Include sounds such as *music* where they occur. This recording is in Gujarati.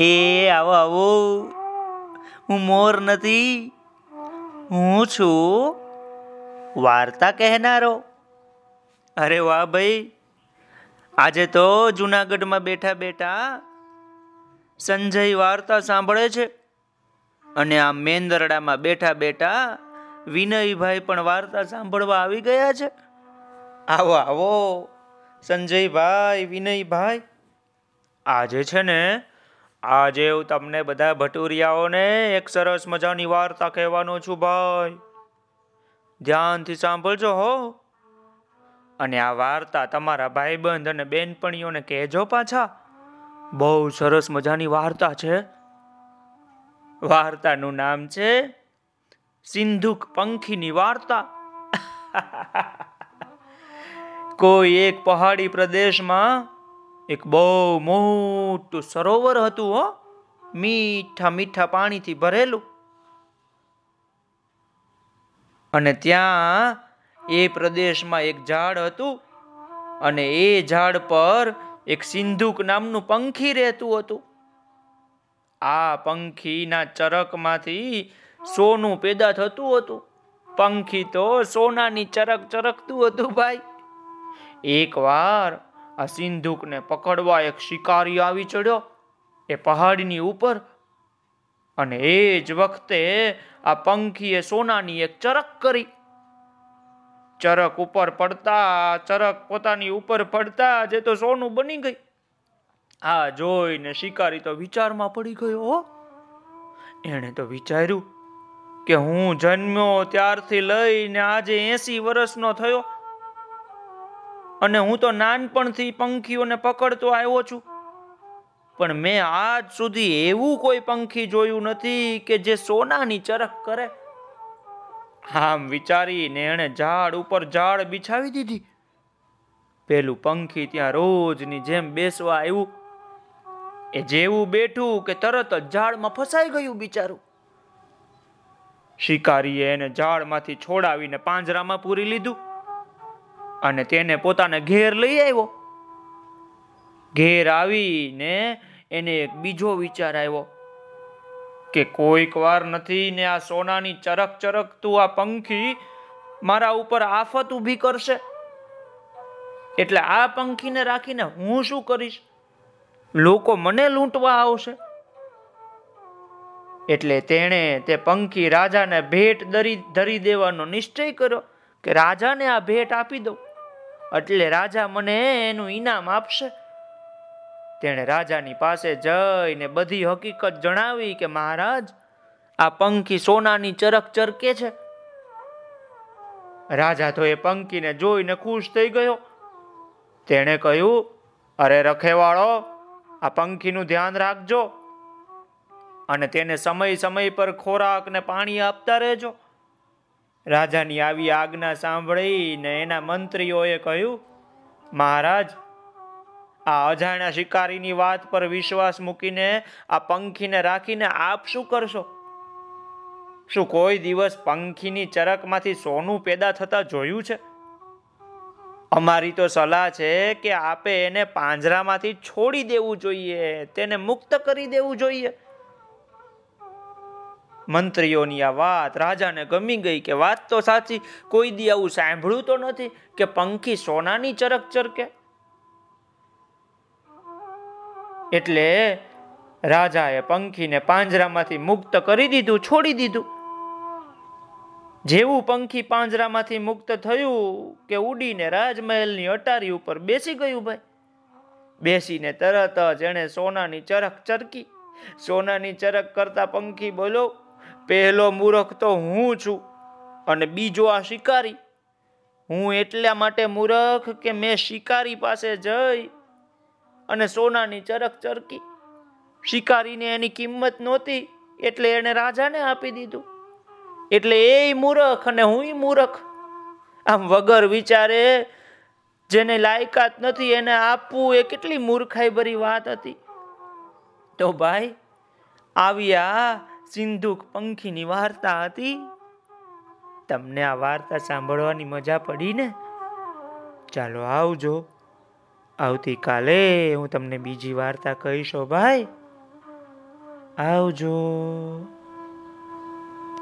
એ આવો આવો. હું મોર નથી. હું છું વાર્તા કહેનારો. અરે વાહ ભાઈ. આજે તો જુનાગઢમાં બેઠા બેઠા સંજય વાર્તા સાંભળે છે. અને આ મેંદરડામાં બેઠા બેઠા વિનયભાઈ પણ વાર્તા સાંભળવા આવી ગયા છે. આવો આવો. સંજયભાઈ, વિનયભાઈ. આજે છે ને આજે હું તમને બધા ભટુરિયાઓને એક સરસ મજાની વાર્તા કહેવાનો છું, ભાઈ. ધ્યાનથી સાંભળજો, હો. અને આ વાર્તા તમારા ભાઈબંધ અને બેનપણીઓને કહેજો પાછા. બહુ સરસ મજાની વાર્તા છે. વાર્તાનું નામ છે સિંધુક પંખીની વાર્તા. *laughs* કોઈ એક પહાડી પ્રદેશમાં એક બહુ મોટું સરોવર હતું, હો. મીઠા મીઠા પાણીથી ભરેલું. અને ત્યાં એ પ્રદેશમાં એક ઝાડ હતું, અને એ ઝાડ પર એક સિંધુક નામનું પંખી રહેતું હતું. આ પંખીના ચરકમાંથી સોનું પેદા થતું હતું. પંખી તો સોનાની ચરક ચરકતું હતું, ભાઈ. એકવાર આ સિંધુકને પકડવા એક શિકારી આવી ચડ્યો એ પહાડની ઉપર અને એ જ વખતે આ પંખીએ સોનાની એક ચરક કરી. ચરક ઉપર પડતા, ચરક પોતાની ઉપર પડતા જે તો સોનું બની ગઈ આ જોઈને શિકારી તો વિચારમાં પડી ગયો એણે તો વિચાર્યું કે હું જન્મ્યો ત્યારથી લઈને આજે એસી વર્ષનો થયો. અને હું તો નાનપણથી પંખીઓને પકડતો આવ્યો છું. પણ મેં આજ સુધી એવું કોઈ પંખી જોયું નથી કે જે સોનાની ચરખ કરે. આમ વિચારીને એણે ઝાડ ઉપર ઝાડ બિછાવી દીધી. પેલું પંખી ત્યાં રોજની જેમ બેસવા આવ્યું. એ જેવું બેઠું કે તરત જ ઝાડમાં ફસાઈ ગયું બિચારું. શિકારીએ એને ઝાડમાંથી છોડાવીને પાંજરામાં પૂરી લીધું. અને તેને પોતાને ઘેર લઈ આવ્યો. ઘેર આવીને એને એક બીજો વિચાર આવ્યો કે કોઈક વાર નથી ને આ સોનાની ચરક ચરકતું આ પંખી મારા ઉપર આફત ઊભી કરશે. એટલે આ પંખીને રાખીને હું શું કરીશ? લોકો મને લૂંટવા આવશે. એટલે તેણે તે પંખી રાજાને ભેટ ધરી ધરી દેવાનો નિશ્ચય કર્યો કે રાજાને આ ભેટ આપી દઉં. એટલે રાજા મને એનું ઈનામ આપશે. તેણે રાજાની પાસે જઈને બધી હકીકત જણાવી કે મહારાજ, આ પંખી સોનાની ચરક ચરકે છે. રાજા તો એ પંખીને જોઈને ખુશ થઈ ગયો. તેણે કહ્યું, અરે રખેવાળો, આ પંખીનું ધ્યાન રાખજો અને તેને સમય સમય પર ખોરાક ને પાણી આપતા રહેજો. રાજાની આવી આજ્ઞા સાંભળીને એના મંત્રીઓએ કહ્યું, મહારાજ, આ અજાણ્યા શિકારીની વાત પર વિશ્વાસ મૂકીને આ પંખીને રાખીને આપ શું કરશો? શું કોઈ દિવસ પંખીની ચરકમાંથી સોનું પેદા થતા જોયું છે? અમારી તો સલાહ છે કે આપે એને પાંજરામાંથી છોડી દેવું જોઈએ, તેને મુક્ત કરી દેવું જોઈએ. મંત્રીઓની આ વાત, રાજાને ગમી ગઈ કે વાત તો સાચી, કોઈ દી આવું સાંભળ્યું તો નથી કે પંખી સોનાની ચરક ચરકે? એટલે રાજાએ પંખીને પાંજરામાંથી મુક્ત કરી દીધું, છોડી દીધું. જેવું પંખી પાંજરામાંથી મુક્ત થયું કે ઉડીને રાજમહેલની અટારી ઉપર બેસી ગયું ભાઈ. બેસીને તરત જ એણે સોનાની ચરક ચરકી. સોનાની ચરક કરતા પંખી બોલો પહેલો મૂર્ખ તો હું છું અને બીજો આ શિકારી. હું એટલા માટે મૂર્ખ કે મેં શિકારી પાસે જઈ અને સોનાની ચરક ચરકી. શિકારીને એની કિંમત નહોતી એટલે એને રાજાને આપી દીધું. એટલે એ મૂર્ખ અને હું મૂર્ખ. આમ વગર વિચારે જેને લાયકાત નથી એને આપવું એ કેટલી મૂર્ખાઈ ભરી વાત હતી. તો ભાઈ, આવ્યા સિંધુક પંખીની વાર્તા હતી. તમને આ વાર્તા સાંભળવાની મજા પડી ને? ચાલો આવજો. આવતીકાલે હું તમને બીજી વાર્તા કહીશો, ભાઈ. આવજો.